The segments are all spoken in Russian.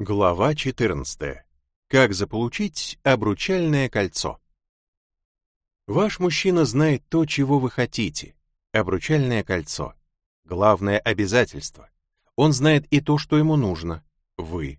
Глава 14. Как заполучить обручальное кольцо? Ваш мужчина знает то, чего вы хотите. Обручальное кольцо. Главное обязательство. Он знает и то, что ему нужно. Вы.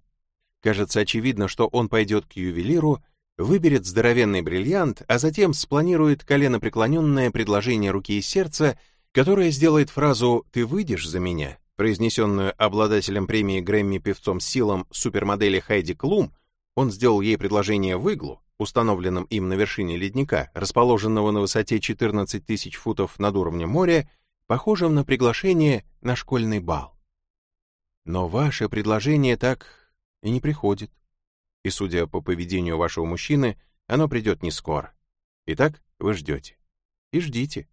Кажется очевидно, что он пойдет к ювелиру, выберет здоровенный бриллиант, а затем спланирует коленопреклоненное предложение руки и сердца, которое сделает фразу «ты выйдешь за меня» произнесенную обладателем премии Грэмми певцом силам супермодели Хайди Клум, он сделал ей предложение в иглу, установленном им на вершине ледника, расположенного на высоте 14 тысяч футов над уровнем моря, похожим на приглашение на школьный бал. Но ваше предложение так и не приходит. И, судя по поведению вашего мужчины, оно придет не скоро. Итак, вы ждете. И ждите.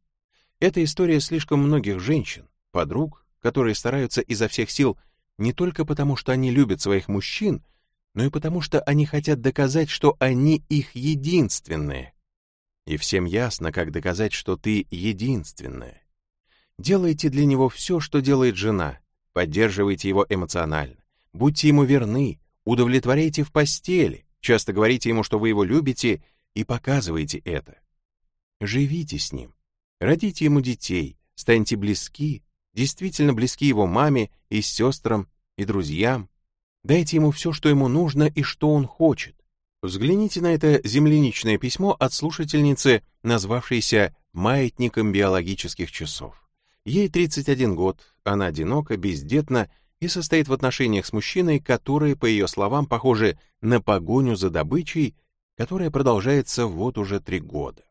Эта история слишком многих женщин, подруг, которые стараются изо всех сил не только потому, что они любят своих мужчин, но и потому, что они хотят доказать, что они их единственные. И всем ясно, как доказать, что ты единственная. Делайте для него все, что делает жена, поддерживайте его эмоционально, будьте ему верны, удовлетворяйте в постели, часто говорите ему, что вы его любите, и показывайте это. Живите с ним, родите ему детей, станьте близки, действительно близки его маме и сестрам и друзьям. Дайте ему все, что ему нужно и что он хочет. Взгляните на это земляничное письмо от слушательницы, назвавшейся «Маятником биологических часов». Ей 31 год, она одинока, бездетна и состоит в отношениях с мужчиной, которые, по ее словам, похожи на погоню за добычей, которая продолжается вот уже три года.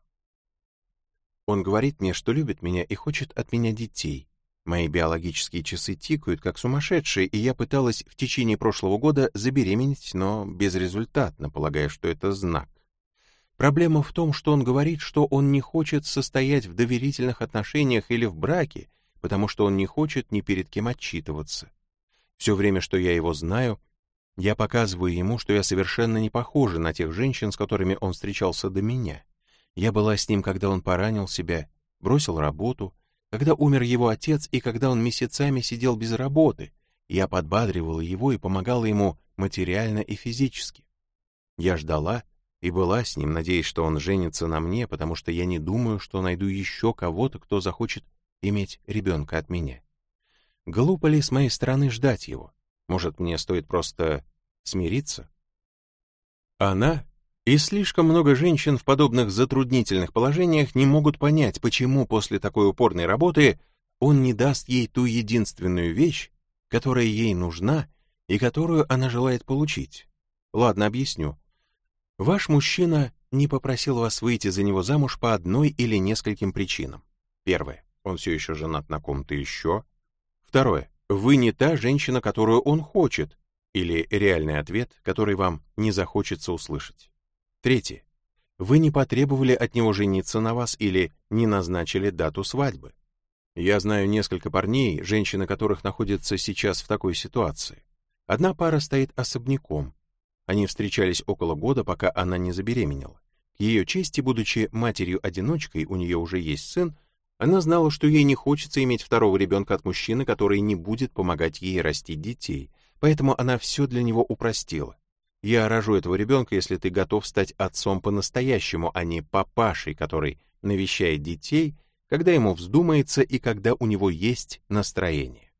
Он говорит мне, что любит меня и хочет от меня детей, Мои биологические часы тикают, как сумасшедшие, и я пыталась в течение прошлого года забеременеть, но безрезультатно, полагая, что это знак. Проблема в том, что он говорит, что он не хочет состоять в доверительных отношениях или в браке, потому что он не хочет ни перед кем отчитываться. Все время, что я его знаю, я показываю ему, что я совершенно не похожа на тех женщин, с которыми он встречался до меня. Я была с ним, когда он поранил себя, бросил работу, когда умер его отец и когда он месяцами сидел без работы, я подбадривала его и помогала ему материально и физически. Я ждала и была с ним, надеясь, что он женится на мне, потому что я не думаю, что найду еще кого-то, кто захочет иметь ребенка от меня. Глупо ли с моей стороны ждать его? Может, мне стоит просто смириться? Она и слишком много женщин в подобных затруднительных положениях не могут понять, почему после такой упорной работы он не даст ей ту единственную вещь, которая ей нужна и которую она желает получить. Ладно, объясню. Ваш мужчина не попросил вас выйти за него замуж по одной или нескольким причинам. Первое. Он все еще женат на ком-то еще. Второе. Вы не та женщина, которую он хочет, или реальный ответ, который вам не захочется услышать. Третье. Вы не потребовали от него жениться на вас или не назначили дату свадьбы. Я знаю несколько парней, женщины которых находятся сейчас в такой ситуации. Одна пара стоит особняком. Они встречались около года, пока она не забеременела. К ее чести, будучи матерью-одиночкой, у нее уже есть сын, она знала, что ей не хочется иметь второго ребенка от мужчины, который не будет помогать ей растить детей, поэтому она все для него упростила. Я рожу этого ребенка, если ты готов стать отцом по-настоящему, а не папашей, который навещает детей, когда ему вздумается и когда у него есть настроение.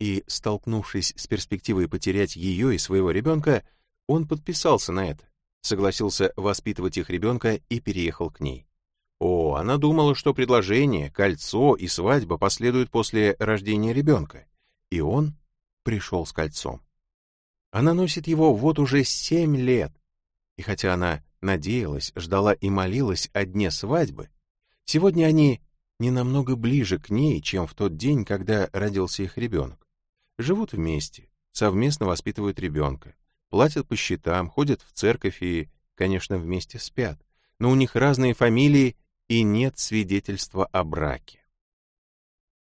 И, столкнувшись с перспективой потерять ее и своего ребенка, он подписался на это, согласился воспитывать их ребенка и переехал к ней. О, она думала, что предложение, кольцо и свадьба последуют после рождения ребенка, и он пришел с кольцом. Она носит его вот уже семь лет. И хотя она надеялась, ждала и молилась о дне свадьбы, сегодня они не намного ближе к ней, чем в тот день, когда родился их ребенок. Живут вместе, совместно воспитывают ребенка, платят по счетам, ходят в церковь и, конечно, вместе спят. Но у них разные фамилии и нет свидетельства о браке.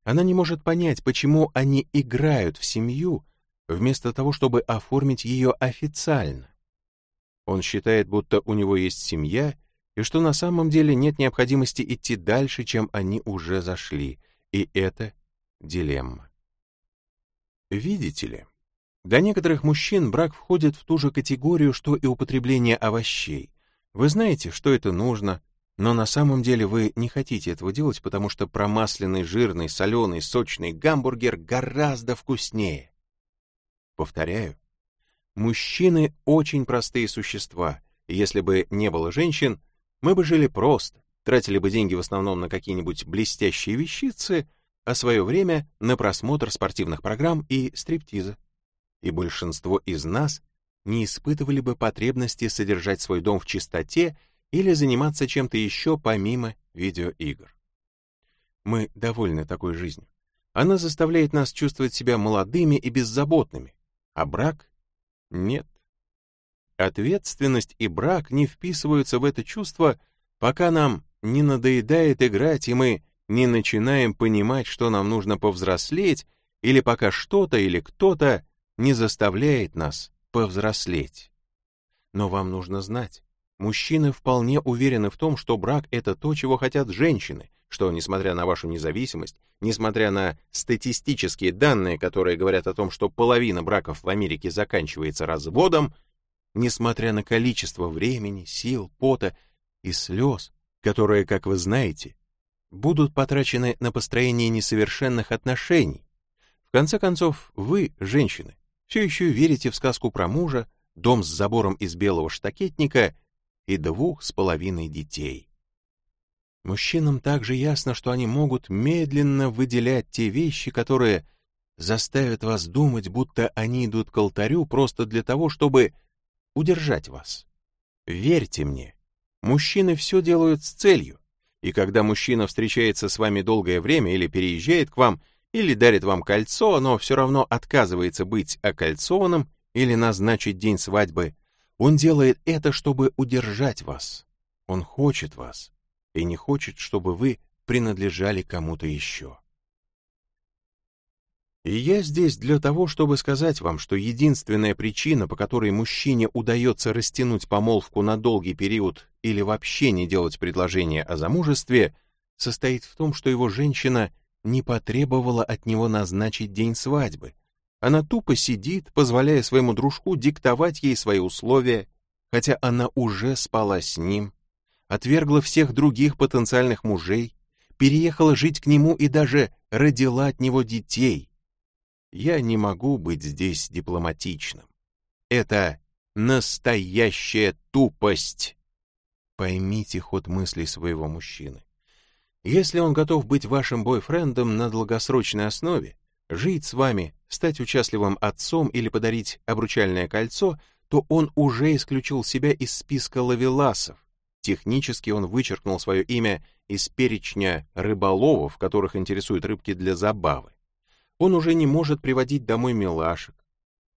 Она не может понять, почему они играют в семью, вместо того, чтобы оформить ее официально. Он считает, будто у него есть семья, и что на самом деле нет необходимости идти дальше, чем они уже зашли, и это дилемма. Видите ли, Для некоторых мужчин брак входит в ту же категорию, что и употребление овощей. Вы знаете, что это нужно, но на самом деле вы не хотите этого делать, потому что промасленный, жирный, соленый, сочный гамбургер гораздо вкуснее. Повторяю, мужчины очень простые существа, если бы не было женщин, мы бы жили просто, тратили бы деньги в основном на какие-нибудь блестящие вещицы, а свое время на просмотр спортивных программ и стриптиза. И большинство из нас не испытывали бы потребности содержать свой дом в чистоте или заниматься чем-то еще помимо видеоигр. Мы довольны такой жизнью. Она заставляет нас чувствовать себя молодыми и беззаботными, а брак — нет. Ответственность и брак не вписываются в это чувство, пока нам не надоедает играть, и мы не начинаем понимать, что нам нужно повзрослеть, или пока что-то или кто-то не заставляет нас повзрослеть. Но вам нужно знать, мужчины вполне уверены в том, что брак — это то, чего хотят женщины, что, несмотря на вашу независимость, несмотря на статистические данные, которые говорят о том, что половина браков в Америке заканчивается разводом, несмотря на количество времени, сил, пота и слез, которые, как вы знаете, будут потрачены на построение несовершенных отношений. В конце концов, вы, женщины, все еще верите в сказку про мужа, дом с забором из белого штакетника и двух с половиной детей. Мужчинам также ясно, что они могут медленно выделять те вещи, которые заставят вас думать, будто они идут к алтарю просто для того, чтобы удержать вас. Верьте мне, мужчины все делают с целью, и когда мужчина встречается с вами долгое время или переезжает к вам, или дарит вам кольцо, но все равно отказывается быть окольцованным или назначить день свадьбы, он делает это, чтобы удержать вас. Он хочет вас и не хочет, чтобы вы принадлежали кому-то еще. И я здесь для того, чтобы сказать вам, что единственная причина, по которой мужчине удается растянуть помолвку на долгий период или вообще не делать предложение о замужестве, состоит в том, что его женщина не потребовала от него назначить день свадьбы. Она тупо сидит, позволяя своему дружку диктовать ей свои условия, хотя она уже спала с ним, отвергла всех других потенциальных мужей, переехала жить к нему и даже родила от него детей — я не могу быть здесь дипломатичным. Это настоящая тупость. Поймите ход мыслей своего мужчины. Если он готов быть вашим бойфрендом на долгосрочной основе, жить с вами, стать участливым отцом или подарить обручальное кольцо, то он уже исключил себя из списка лавеласов. Технически он вычеркнул свое имя из перечня рыболовов, которых интересуют рыбки для забавы. Он уже не может приводить домой милашек.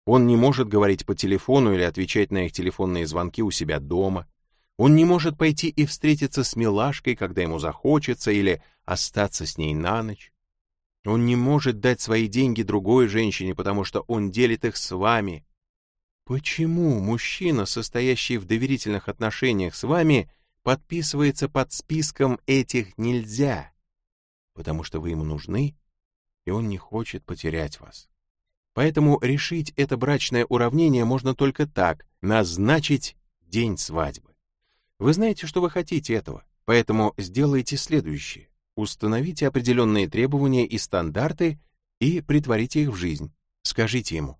Он не может говорить по телефону или отвечать на их телефонные звонки у себя дома. Он не может пойти и встретиться с милашкой, когда ему захочется, или остаться с ней на ночь. Он не может дать свои деньги другой женщине, потому что он делит их с вами. Почему мужчина, состоящий в доверительных отношениях с вами, подписывается под списком этих нельзя? Потому что вы ему нужны? и он не хочет потерять вас. Поэтому решить это брачное уравнение можно только так — назначить день свадьбы. Вы знаете, что вы хотите этого, поэтому сделайте следующее. Установите определенные требования и стандарты и притворите их в жизнь. Скажите ему,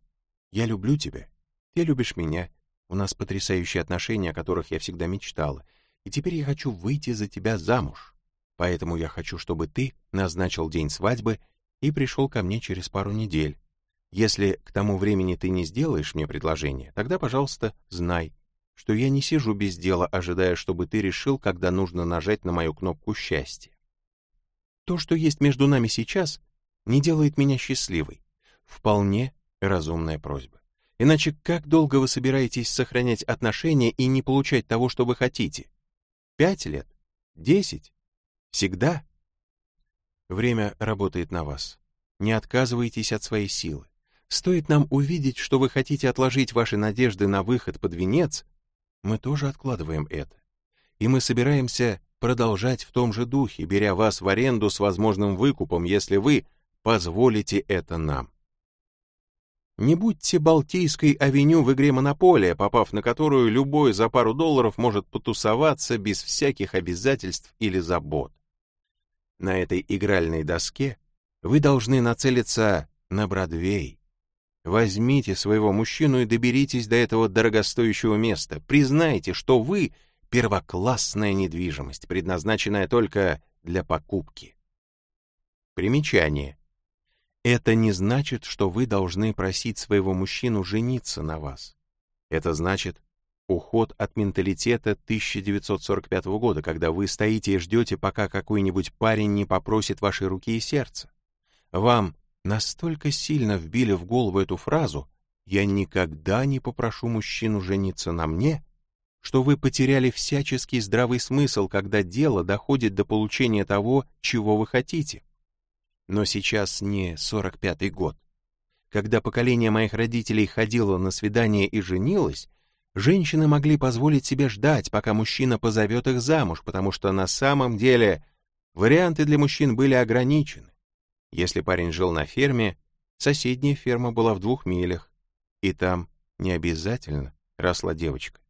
«Я люблю тебя, ты любишь меня, у нас потрясающие отношения, о которых я всегда мечтала, и теперь я хочу выйти за тебя замуж. Поэтому я хочу, чтобы ты назначил день свадьбы и пришел ко мне через пару недель. Если к тому времени ты не сделаешь мне предложение, тогда, пожалуйста, знай, что я не сижу без дела, ожидая, чтобы ты решил, когда нужно нажать на мою кнопку счастья. То, что есть между нами сейчас, не делает меня счастливой. Вполне разумная просьба. Иначе как долго вы собираетесь сохранять отношения и не получать того, что вы хотите? Пять лет? Десять? Всегда? Время работает на вас. Не отказывайтесь от своей силы. Стоит нам увидеть, что вы хотите отложить ваши надежды на выход под венец, мы тоже откладываем это. И мы собираемся продолжать в том же духе, беря вас в аренду с возможным выкупом, если вы позволите это нам. Не будьте Балтийской авеню в игре «Монополия», попав на которую любой за пару долларов может потусоваться без всяких обязательств или забот. На этой игральной доске вы должны нацелиться на Бродвей. Возьмите своего мужчину и доберитесь до этого дорогостоящего места. Признайте, что вы — первоклассная недвижимость, предназначенная только для покупки. Примечание. Это не значит, что вы должны просить своего мужчину жениться на вас. Это значит уход от менталитета 1945 года, когда вы стоите и ждете, пока какой-нибудь парень не попросит вашей руки и сердца. Вам настолько сильно вбили в голову эту фразу «я никогда не попрошу мужчину жениться на мне», что вы потеряли всяческий здравый смысл, когда дело доходит до получения того, чего вы хотите. Но сейчас не 45-й год. Когда поколение моих родителей ходило на свидание и женилось, женщины могли позволить себе ждать, пока мужчина позовет их замуж, потому что на самом деле варианты для мужчин были ограничены. Если парень жил на ферме, соседняя ферма была в двух милях, и там не обязательно росла девочка.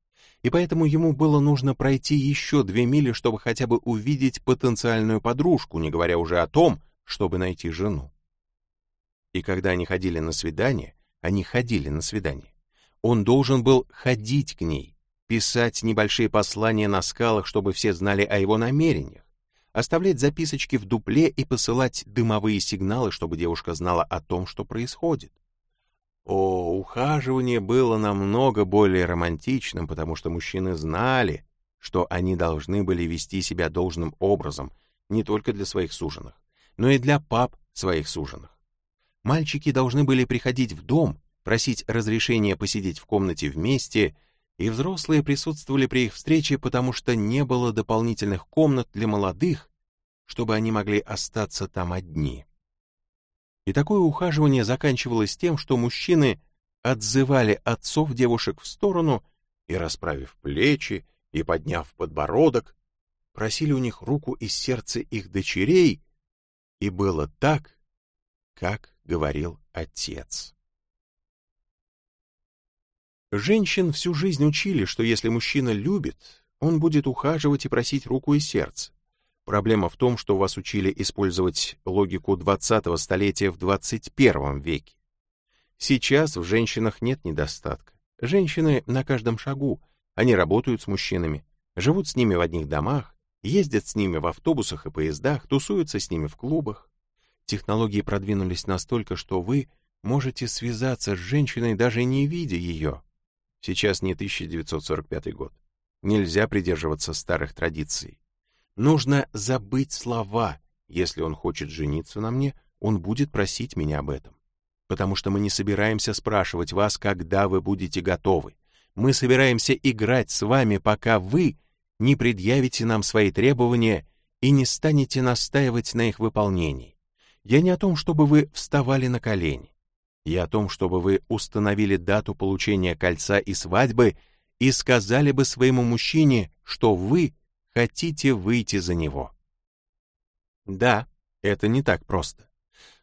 И поэтому ему было нужно пройти еще две мили, чтобы хотя бы увидеть потенциальную подружку, не говоря уже о том, чтобы найти жену. И когда они ходили на свидание, они ходили на свидание, он должен был ходить к ней, писать небольшие послания на скалах, чтобы все знали о его намерениях, оставлять записочки в дупле и посылать дымовые сигналы, чтобы девушка знала о том, что происходит. О, ухаживание было намного более романтичным, потому что мужчины знали, что они должны были вести себя должным образом не только для своих суженых, но и для пап своих суженых. Мальчики должны были приходить в дом, просить разрешения посидеть в комнате вместе, и взрослые присутствовали при их встрече, потому что не было дополнительных комнат для молодых, чтобы они могли остаться там одни. И такое ухаживание заканчивалось тем, что мужчины отзывали отцов девушек в сторону и, расправив плечи и подняв подбородок, просили у них руку и сердце их дочерей, и было так, как говорил отец. Женщин всю жизнь учили, что если мужчина любит, он будет ухаживать и просить руку и сердце. Проблема в том, что вас учили использовать логику 20-го столетия в 21 веке. Сейчас в женщинах нет недостатка. Женщины на каждом шагу. Они работают с мужчинами, живут с ними в одних домах, ездят с ними в автобусах и поездах, тусуются с ними в клубах. Технологии продвинулись настолько, что вы можете связаться с женщиной, даже не видя ее. Сейчас не 1945 год. Нельзя придерживаться старых традиций. Нужно забыть слова. Если он хочет жениться на мне, он будет просить меня об этом. Потому что мы не собираемся спрашивать вас, когда вы будете готовы. Мы собираемся играть с вами, пока вы не предъявите нам свои требования и не станете настаивать на их выполнении. Я не о том, чтобы вы вставали на колени. Я о том, чтобы вы установили дату получения кольца и свадьбы и сказали бы своему мужчине, что вы хотите выйти за него. Да, это не так просто.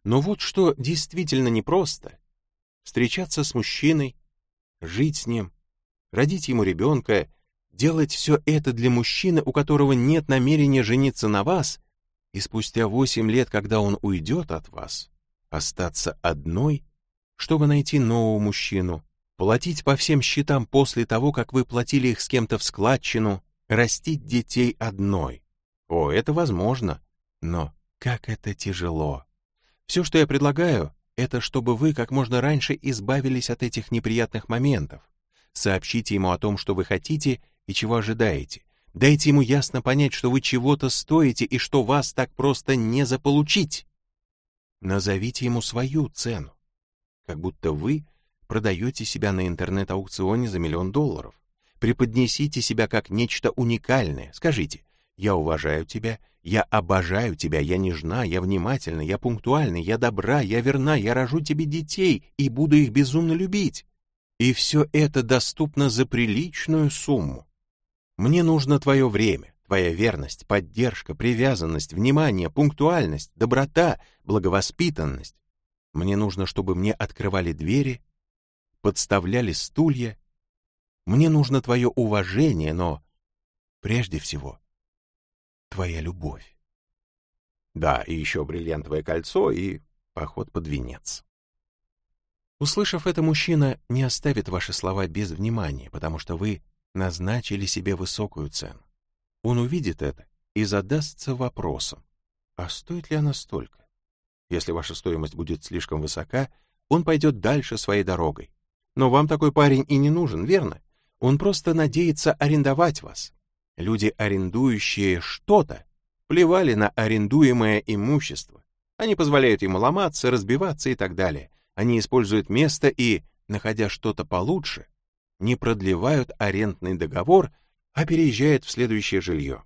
Но вот что действительно непросто — встречаться с мужчиной, жить с ним, родить ему ребенка — делать все это для мужчины, у которого нет намерения жениться на вас, и спустя восемь лет, когда он уйдет от вас, остаться одной, чтобы найти нового мужчину, платить по всем счетам после того, как вы платили их с кем-то в складчину, растить детей одной. О, это возможно, но как это тяжело. Все, что я предлагаю, это чтобы вы как можно раньше избавились от этих неприятных моментов. Сообщите ему о том, что вы хотите, и чего ожидаете. Дайте ему ясно понять, что вы чего-то стоите и что вас так просто не заполучить. Назовите ему свою цену, как будто вы продаете себя на интернет-аукционе за миллион долларов. Преподнесите себя как нечто уникальное. Скажите, я уважаю тебя, я обожаю тебя, я нежна, я внимательна, я пунктуальна, я добра, я верна, я рожу тебе детей и буду их безумно любить. И все это доступно за приличную сумму. Мне нужно твое время, твоя верность, поддержка, привязанность, внимание, пунктуальность, доброта, благовоспитанность. Мне нужно, чтобы мне открывали двери, подставляли стулья. Мне нужно твое уважение, но прежде всего твоя любовь. Да, и еще бриллиантовое кольцо и поход под венец. Услышав это, мужчина не оставит ваши слова без внимания, потому что вы назначили себе высокую цену. Он увидит это и задастся вопросом, а стоит ли она столько? Если ваша стоимость будет слишком высока, он пойдет дальше своей дорогой. Но вам такой парень и не нужен, верно? Он просто надеется арендовать вас. Люди, арендующие что-то, плевали на арендуемое имущество. Они позволяют ему ломаться, разбиваться и так далее. Они используют место и, находя что-то получше, не продлевают арендный договор, а переезжают в следующее жилье.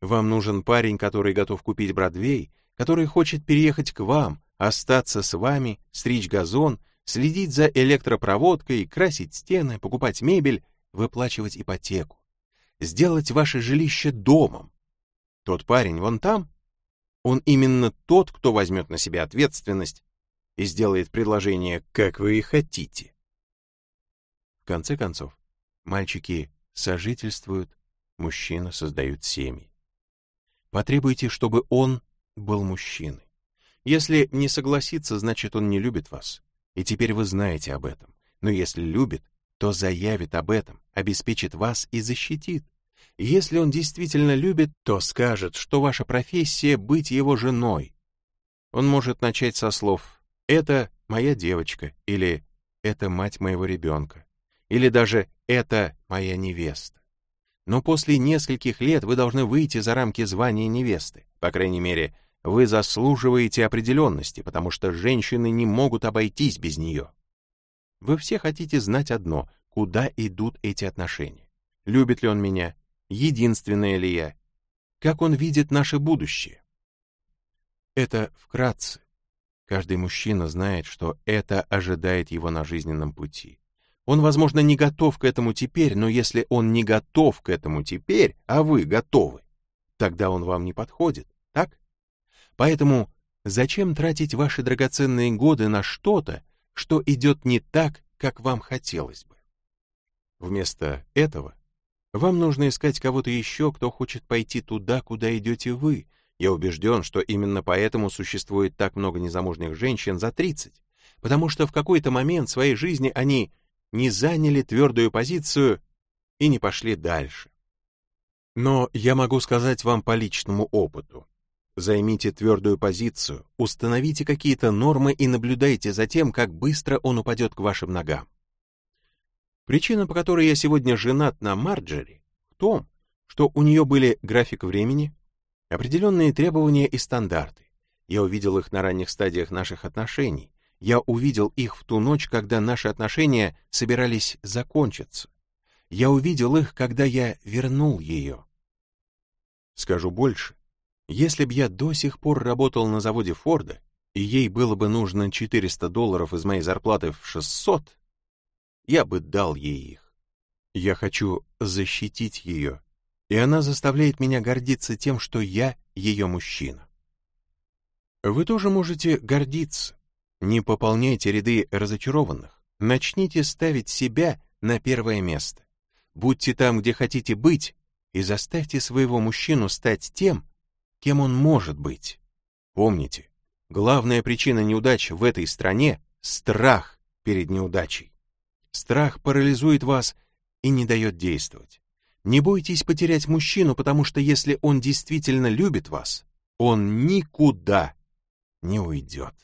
Вам нужен парень, который готов купить Бродвей, который хочет переехать к вам, остаться с вами, стричь газон, следить за электропроводкой, красить стены, покупать мебель, выплачивать ипотеку, сделать ваше жилище домом. Тот парень вон там, он именно тот, кто возьмет на себя ответственность и сделает предложение, как вы и хотите. В конце концов, мальчики сожительствуют, мужчины создают семьи. Потребуйте, чтобы он был мужчиной. Если не согласится, значит, он не любит вас. И теперь вы знаете об этом. Но если любит, то заявит об этом, обеспечит вас и защитит. Если он действительно любит, то скажет, что ваша профессия — быть его женой. Он может начать со слов «это моя девочка» или «это мать моего ребенка» или даже «это моя невеста». Но после нескольких лет вы должны выйти за рамки звания невесты. По крайней мере, вы заслуживаете определенности, потому что женщины не могут обойтись без нее. Вы все хотите знать одно, куда идут эти отношения. Любит ли он меня? Единственная ли я? Как он видит наше будущее? Это вкратце. Каждый мужчина знает, что это ожидает его на жизненном пути. Он, возможно, не готов к этому теперь, но если он не готов к этому теперь, а вы готовы, тогда он вам не подходит, так? Поэтому зачем тратить ваши драгоценные годы на что-то, что идет не так, как вам хотелось бы? Вместо этого вам нужно искать кого-то еще, кто хочет пойти туда, куда идете вы. Я убежден, что именно поэтому существует так много незамужних женщин за 30, потому что в какой-то момент своей жизни они не заняли твердую позицию и не пошли дальше. Но я могу сказать вам по личному опыту. Займите твердую позицию, установите какие-то нормы и наблюдайте за тем, как быстро он упадет к вашим ногам. Причина, по которой я сегодня женат на Марджери, в том, что у нее были график времени, определенные требования и стандарты. Я увидел их на ранних стадиях наших отношений. Я увидел их в ту ночь, когда наши отношения собирались закончиться. Я увидел их, когда я вернул ее. Скажу больше. Если б я до сих пор работал на заводе Форда, и ей было бы нужно 400 долларов из моей зарплаты в 600, я бы дал ей их. Я хочу защитить ее, и она заставляет меня гордиться тем, что я ее мужчина. Вы тоже можете гордиться. Не пополняйте ряды разочарованных. Начните ставить себя на первое место. Будьте там, где хотите быть, и заставьте своего мужчину стать тем, кем он может быть. Помните, главная причина неудач в этой стране — страх перед неудачей. Страх парализует вас и не дает действовать. Не бойтесь потерять мужчину, потому что если он действительно любит вас, он никуда не уйдет.